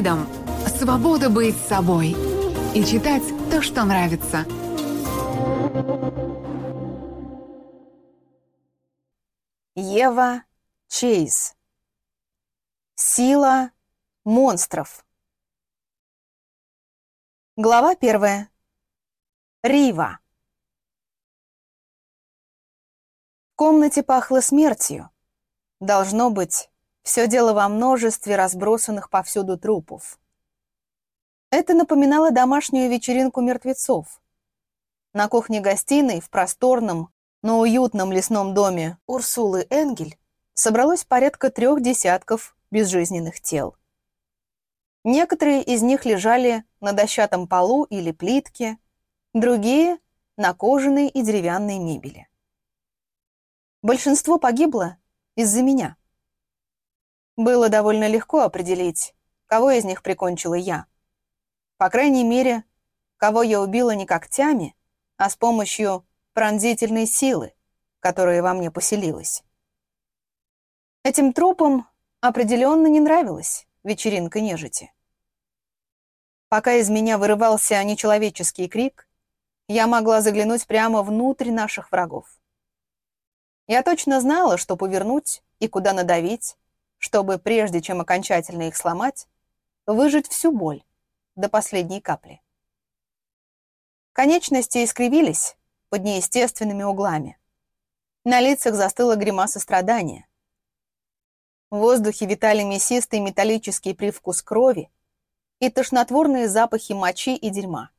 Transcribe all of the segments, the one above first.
Freedom – свобода быть собой и читать то, что нравится. Ева Чейз. Сила монстров. Глава первая. Рива. В комнате пахло смертью. Должно быть, все дело во множестве разбросанных повсюду трупов. Это напоминало домашнюю вечеринку мертвецов. На кухне-гостиной в просторном, но уютном лесном доме Урсулы Энгель собралось порядка трех десятков безжизненных тел. Некоторые из них лежали на дощатом полу или плитке, другие — на кожаной и деревянной мебели. Большинство погибло из-за меня. Было довольно легко определить, кого из них прикончила я. По крайней мере, кого я убила не когтями, а с помощью пронзительной силы, которая во мне поселилась. Этим трупам определенно не нравилась вечеринка нежити. Пока из меня вырывался нечеловеческий крик, я могла заглянуть прямо внутрь наших врагов. Я точно знала, что повернуть и куда надавить, чтобы, прежде чем окончательно их сломать, выжить всю боль до последней капли. Конечности искривились под неестественными углами. На лицах застыла гримаса страдания. В воздухе витали мясистый металлический привкус крови и тошнотворные запахи мочи и дерьма.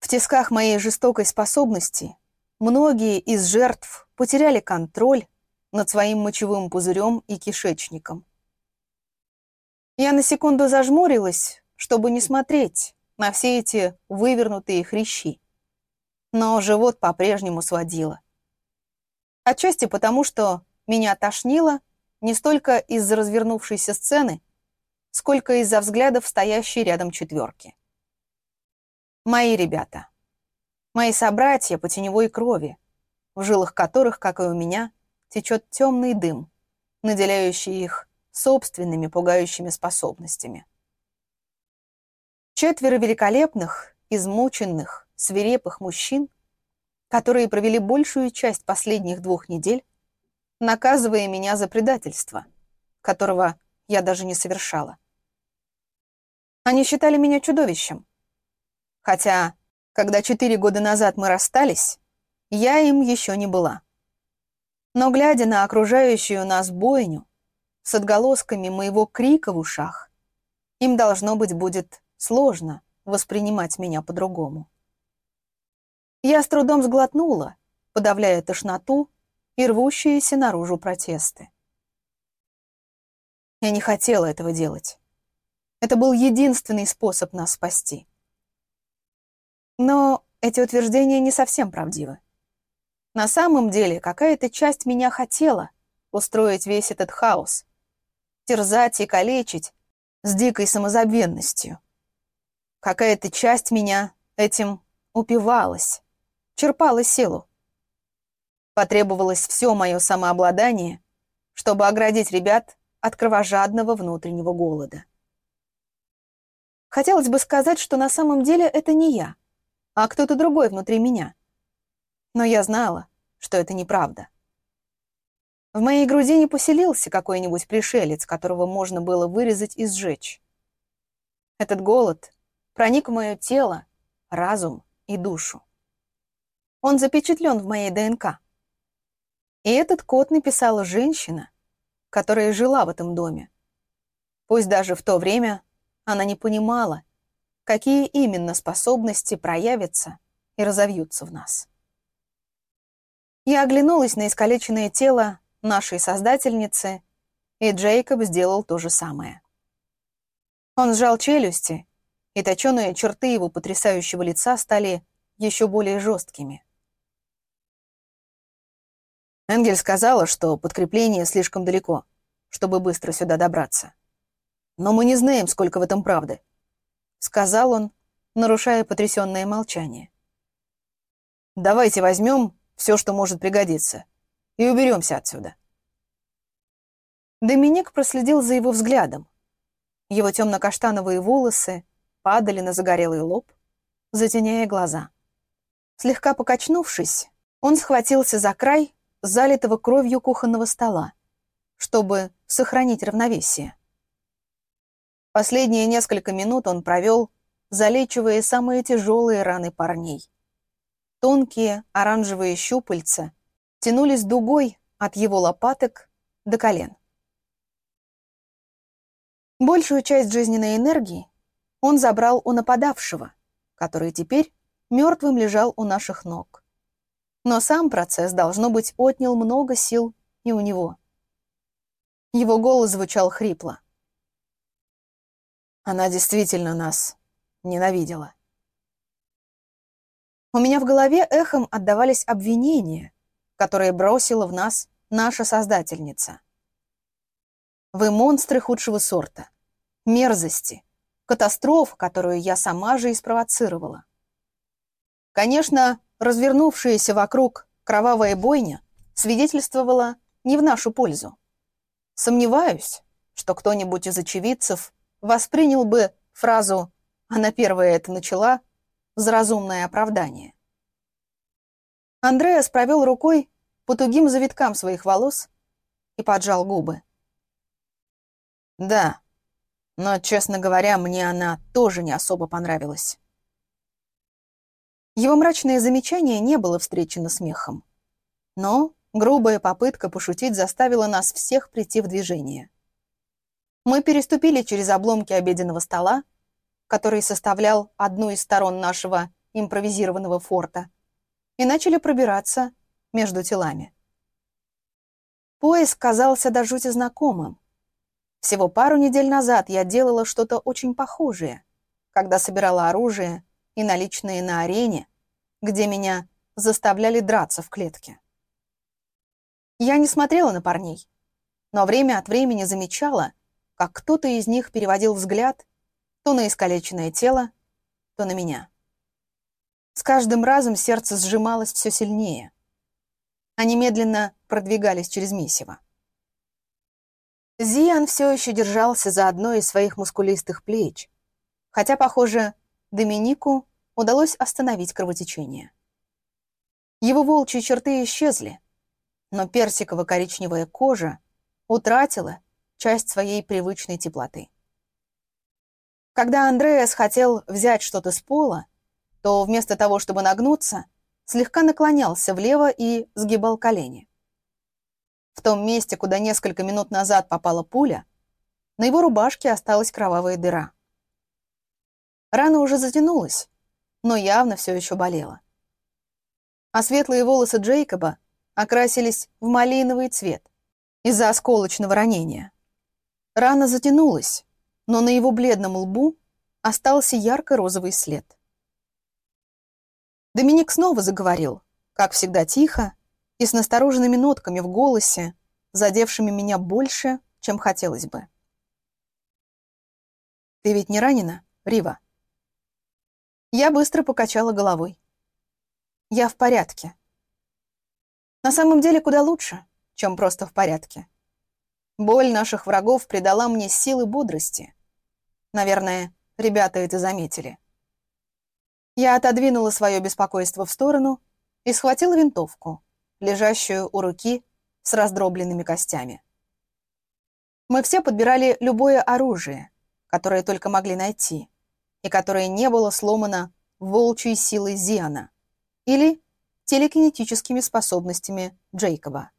В тисках моей жестокой способности многие из жертв потеряли контроль над своим мочевым пузырем и кишечником. Я на секунду зажмурилась, чтобы не смотреть на все эти вывернутые хрящи. Но живот по-прежнему сводило. Отчасти потому, что меня тошнило не столько из-за развернувшейся сцены, сколько из-за взглядов стоящей рядом четверки. Мои ребята. Мои собратья по теневой крови, в жилах которых, как и у меня, течет темный дым, наделяющий их собственными пугающими способностями. Четверо великолепных, измученных, свирепых мужчин, которые провели большую часть последних двух недель наказывая меня за предательство, которого я даже не совершала. Они считали меня чудовищем. Хотя, когда четыре года назад мы расстались, я им еще не была. Но глядя на окружающую нас бойню, с отголосками моего крика в ушах, им, должно быть, будет сложно воспринимать меня по-другому. Я с трудом сглотнула, подавляя тошноту и рвущиеся наружу протесты. Я не хотела этого делать. Это был единственный способ нас спасти. Но эти утверждения не совсем правдивы. На самом деле, какая-то часть меня хотела устроить весь этот хаос, терзать и калечить с дикой самозабвенностью. Какая-то часть меня этим упивалась, черпала силу. Потребовалось все мое самообладание, чтобы оградить ребят от кровожадного внутреннего голода. Хотелось бы сказать, что на самом деле это не я, а кто-то другой внутри меня. Но я знала, что это неправда. В моей груди не поселился какой-нибудь пришелец, которого можно было вырезать и сжечь. Этот голод проник в мое тело, разум и душу. Он запечатлен в моей ДНК. И этот код написала женщина, которая жила в этом доме. Пусть даже в то время она не понимала, какие именно способности проявятся и разовьются в нас. Я оглянулась на искалеченное тело нашей создательницы, и Джейкоб сделал то же самое. Он сжал челюсти, и точеные черты его потрясающего лица стали еще более жесткими. Энгель сказала, что подкрепление слишком далеко, чтобы быстро сюда добраться. Но мы не знаем, сколько в этом правды. Сказал он, нарушая потрясенное молчание. Давайте возьмем все, что может пригодиться, и уберемся отсюда. Доминик проследил за его взглядом. Его темно-каштановые волосы падали на загорелый лоб, затеняя глаза. Слегка покачнувшись, он схватился за край залитого кровью кухонного стола, чтобы сохранить равновесие. Последние несколько минут он провел, залечивая самые тяжелые раны парней. Тонкие оранжевые щупальца тянулись дугой от его лопаток до колен. Большую часть жизненной энергии он забрал у нападавшего, который теперь мертвым лежал у наших ног. Но сам процесс, должно быть, отнял много сил и у него. Его голос звучал хрипло. Она действительно нас ненавидела. У меня в голове эхом отдавались обвинения, которые бросила в нас наша создательница. Вы монстры худшего сорта, мерзости, катастроф, которую я сама же и спровоцировала. Конечно, развернувшаяся вокруг кровавая бойня свидетельствовала не в нашу пользу. Сомневаюсь, что кто-нибудь из очевидцев воспринял бы фразу «она первая это начала» за разумное оправдание. Андреас провел рукой по тугим завиткам своих волос и поджал губы. «Да, но, честно говоря, мне она тоже не особо понравилась». Его мрачное замечание не было встречено смехом. Но грубая попытка пошутить заставила нас всех прийти в движение. Мы переступили через обломки обеденного стола, который составлял одну из сторон нашего импровизированного форта, и начали пробираться между телами. Поиск казался до жути знакомым. Всего пару недель назад я делала что-то очень похожее, когда собирала оружие и наличные на арене, где меня заставляли драться в клетке. Я не смотрела на парней, но время от времени замечала, как кто-то из них переводил взгляд то на искалеченное тело, то на меня. С каждым разом сердце сжималось все сильнее. Они медленно продвигались через месиво. Зиан все еще держался за одной из своих мускулистых плеч, хотя, похоже, Доминику удалось остановить кровотечение. Его волчьи черты исчезли, но персиково-коричневая кожа утратила часть своей привычной теплоты. Когда Андреас хотел взять что-то с пола, то вместо того, чтобы нагнуться, слегка наклонялся влево и сгибал колени. В том месте, куда несколько минут назад попала пуля, на его рубашке осталась кровавая дыра. Рана уже затянулась, но явно все еще болела. А светлые волосы Джейкоба окрасились в малиновый цвет из-за осколочного ранения. Рана затянулась, но на его бледном лбу остался ярко-розовый след. Доминик снова заговорил, как всегда тихо и с настороженными нотками в голосе, задевшими меня больше, чем хотелось бы. «Ты ведь не ранена, Рива?» Я быстро покачала головой. Я в порядке. На самом деле куда лучше, чем просто в порядке. Боль наших врагов придала мне силы бодрости. Наверное, ребята это заметили. Я отодвинула свое беспокойство в сторону и схватила винтовку, лежащую у руки с раздробленными костями. Мы все подбирали любое оружие, которое только могли найти и которое не было сломано волчьей силой Зиана или телекинетическими способностями Джейкоба.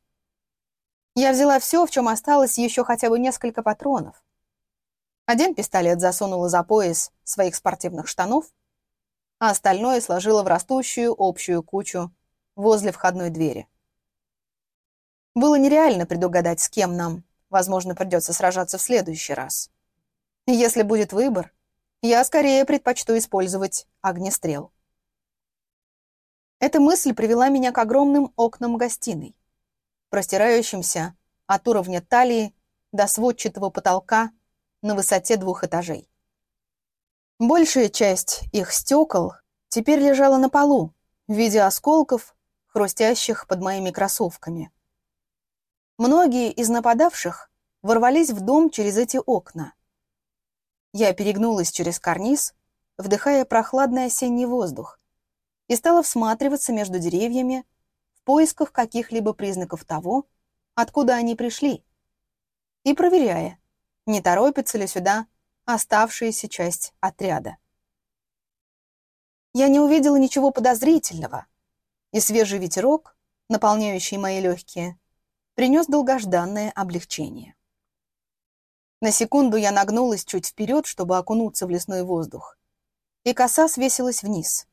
Я взяла все, в чем осталось еще хотя бы несколько патронов. Один пистолет засунула за пояс своих спортивных штанов, а остальное сложила в растущую общую кучу возле входной двери. Было нереально предугадать, с кем нам, возможно, придется сражаться в следующий раз. Если будет выбор, я скорее предпочту использовать огнестрел. Эта мысль привела меня к огромным окнам гостиной, простирающимся от уровня талии до сводчатого потолка на высоте двух этажей. Большая часть их стекол теперь лежала на полу в виде осколков, хрустящих под моими кроссовками. Многие из нападавших ворвались в дом через эти окна, Я перегнулась через карниз, вдыхая прохладный осенний воздух, и стала всматриваться между деревьями в поисках каких-либо признаков того, откуда они пришли, и проверяя, не торопится ли сюда оставшаяся часть отряда. Я не увидела ничего подозрительного, и свежий ветерок, наполняющий мои легкие, принес долгожданное облегчение. На секунду я нагнулась чуть вперед, чтобы окунуться в лесной воздух, и коса свесилась вниз.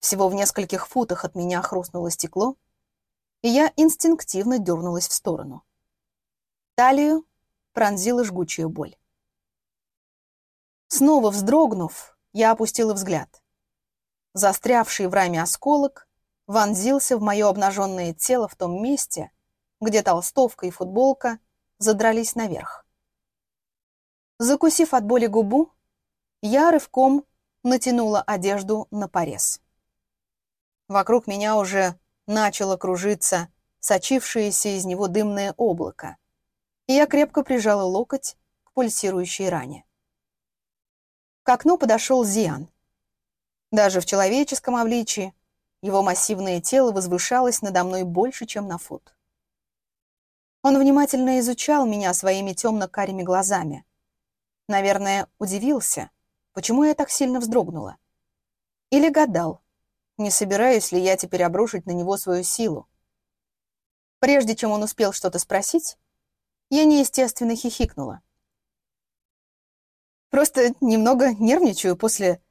Всего в нескольких футах от меня хрустнуло стекло, и я инстинктивно дернулась в сторону. Талию пронзила жгучая боль. Снова вздрогнув, я опустила взгляд. Застрявший в раме осколок вонзился в мое обнаженное тело в том месте, где толстовка и футболка задрались наверх. Закусив от боли губу, я рывком натянула одежду на порез. Вокруг меня уже начало кружиться сочившееся из него дымное облако, и я крепко прижала локоть к пульсирующей ране. К окну подошел Зиан. Даже в человеческом обличии его массивное тело возвышалось надо мной больше, чем на фут. Он внимательно изучал меня своими темно-карими глазами. Наверное, удивился, почему я так сильно вздрогнула. Или гадал, не собираюсь ли я теперь обрушить на него свою силу. Прежде чем он успел что-то спросить, я неестественно хихикнула. Просто немного нервничаю после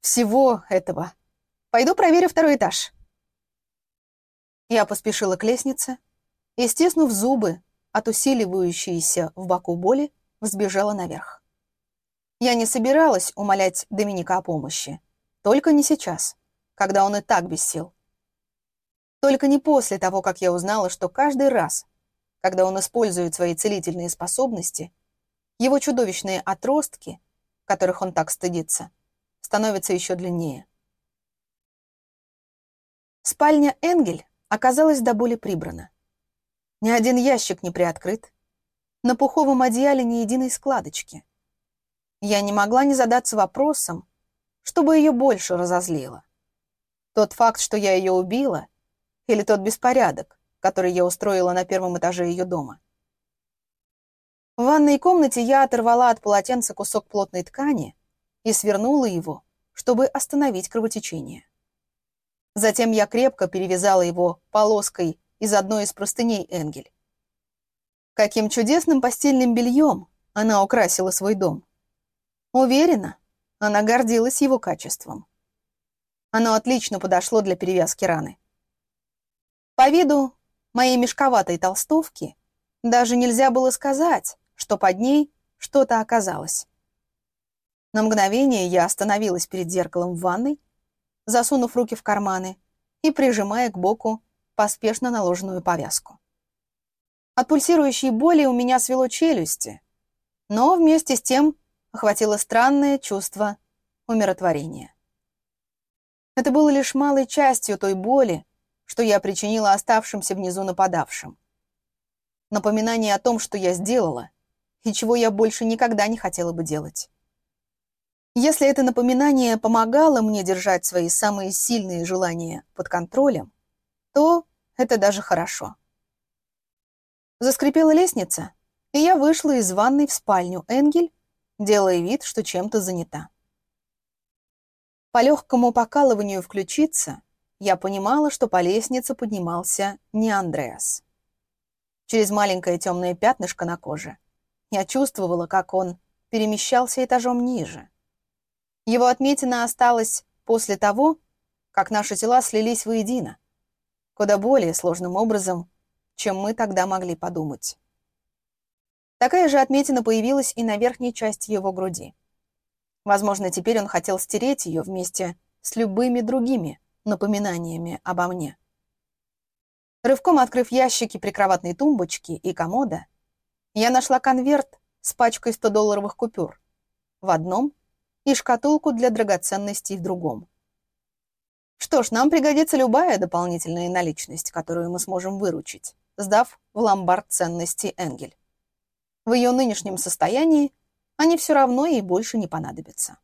всего этого. Пойду проверю второй этаж. Я поспешила к лестнице и, стиснув зубы от усиливающейся в боку боли, взбежала наверх. Я не собиралась умолять Доминика о помощи. Только не сейчас, когда он и так без сил. Только не после того, как я узнала, что каждый раз, когда он использует свои целительные способности, его чудовищные отростки, которых он так стыдится, становятся еще длиннее. Спальня Энгель оказалась до боли прибрана. Ни один ящик не приоткрыт. На пуховом одеяле ни единой складочки. Я не могла не задаться вопросом, чтобы ее больше разозлило. Тот факт, что я ее убила, или тот беспорядок, который я устроила на первом этаже ее дома. В ванной комнате я оторвала от полотенца кусок плотной ткани и свернула его, чтобы остановить кровотечение. Затем я крепко перевязала его полоской из одной из простыней Энгель. Каким чудесным постельным бельем она украсила свой дом. Уверена, она гордилась его качеством. Оно отлично подошло для перевязки раны. По виду моей мешковатой толстовки даже нельзя было сказать, что под ней что-то оказалось. На мгновение я остановилась перед зеркалом в ванной, засунув руки в карманы и прижимая к боку поспешно наложенную повязку. От пульсирующей боли у меня свело челюсти, но вместе с тем охватило странное чувство умиротворения. Это было лишь малой частью той боли, что я причинила оставшимся внизу нападавшим. Напоминание о том, что я сделала, и чего я больше никогда не хотела бы делать. Если это напоминание помогало мне держать свои самые сильные желания под контролем, то это даже хорошо. Заскрипела лестница, и я вышла из ванной в спальню Энгель, делая вид, что чем-то занята. По легкому покалыванию включиться я понимала, что по лестнице поднимался не Андреас. Через маленькое темное пятнышко на коже я чувствовала, как он перемещался этажом ниже. Его отметина осталась после того, как наши тела слились воедино, куда более сложным образом, чем мы тогда могли подумать. Такая же отметина появилась и на верхней части его груди. Возможно, теперь он хотел стереть ее вместе с любыми другими напоминаниями обо мне. Рывком открыв ящики прикроватной тумбочки и комода, я нашла конверт с пачкой 100-долларовых купюр в одном и шкатулку для драгоценностей в другом. Что ж, нам пригодится любая дополнительная наличность, которую мы сможем выручить, сдав в ломбард ценности Энгель. В ее нынешнем состоянии они все равно ей больше не понадобятся.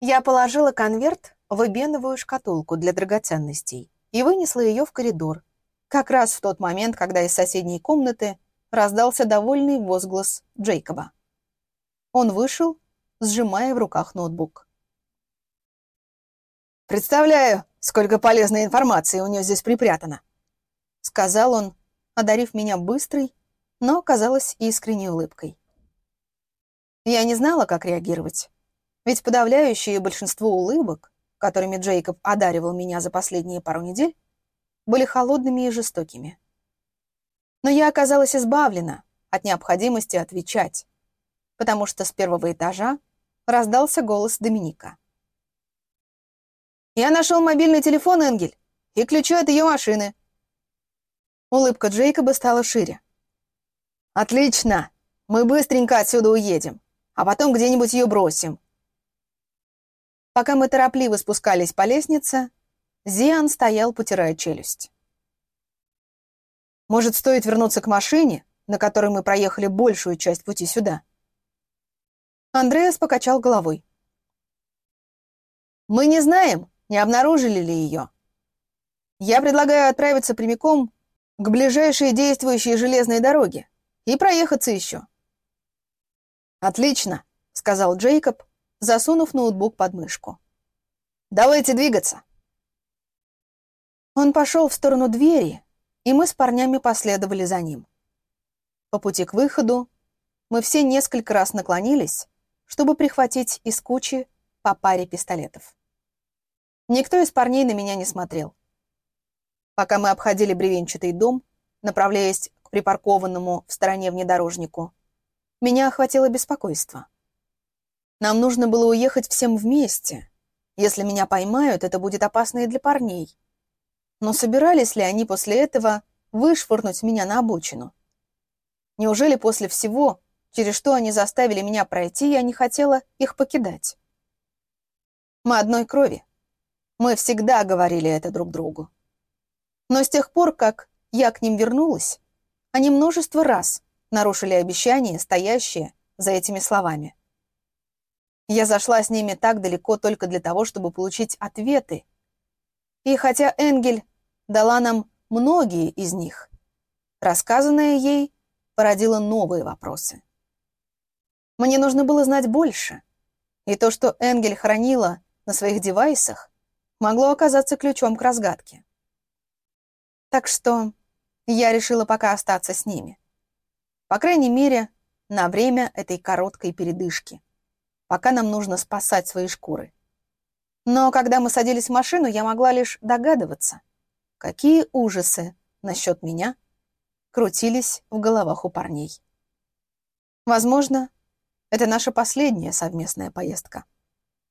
Я положила конверт в эбеновую шкатулку для драгоценностей и вынесла ее в коридор, как раз в тот момент, когда из соседней комнаты раздался довольный возглас Джейкоба. Он вышел, сжимая в руках ноутбук. «Представляю, сколько полезной информации у нее здесь припрятано», — сказал он, одарив меня быстрой, но, казалось, искренней улыбкой. Я не знала, как реагировать, ведь подавляющее большинство улыбок, которыми Джейкоб одаривал меня за последние пару недель, были холодными и жестокими. Но я оказалась избавлена от необходимости отвечать, потому что с первого этажа раздался голос Доминика. «Я нашел мобильный телефон, Энгель, и ключи от ее машины». Улыбка Джейкоба стала шире. «Отлично! Мы быстренько отсюда уедем, а потом где-нибудь ее бросим». Пока мы торопливо спускались по лестнице, Зиан стоял, потирая челюсть. «Может, стоит вернуться к машине, на которой мы проехали большую часть пути сюда?» Андреас покачал головой. «Мы не знаем, не обнаружили ли ее. Я предлагаю отправиться прямиком к ближайшей действующей железной дороге и проехаться еще». «Отлично», — сказал Джейкоб, засунув ноутбук под мышку. «Давайте двигаться». Он пошел в сторону двери, и мы с парнями последовали за ним. По пути к выходу мы все несколько раз наклонились, чтобы прихватить из кучи по паре пистолетов. Никто из парней на меня не смотрел. Пока мы обходили бревенчатый дом, направляясь к припаркованному в стороне внедорожнику, меня охватило беспокойство. Нам нужно было уехать всем вместе. Если меня поймают, это будет опасно и для парней. Но собирались ли они после этого вышвырнуть меня на обочину? Неужели после всего, через что они заставили меня пройти, я не хотела их покидать? Мы одной крови. Мы всегда говорили это друг другу. Но с тех пор, как я к ним вернулась, они множество раз нарушили обещания, стоящие за этими словами. Я зашла с ними так далеко только для того, чтобы получить ответы, и хотя Энгель дала нам многие из них, рассказанное ей породило новые вопросы. Мне нужно было знать больше, и то, что Энгель хранила на своих девайсах, могло оказаться ключом к разгадке. Так что я решила пока остаться с ними. По крайней мере, на время этой короткой передышки, пока нам нужно спасать свои шкуры. Но когда мы садились в машину, я могла лишь догадываться, какие ужасы насчет меня крутились в головах у парней. Возможно, это наша последняя совместная поездка.